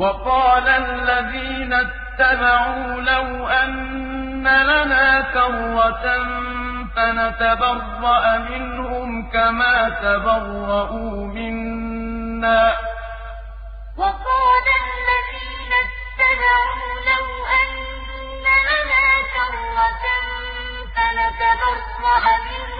وقال الذين اتبعوا لو أن لنا كرة فنتبرأ منهم كما تبرؤوا منا. وقال الذين اتبعوا لو أن لنا كرة فنتبرأ منهم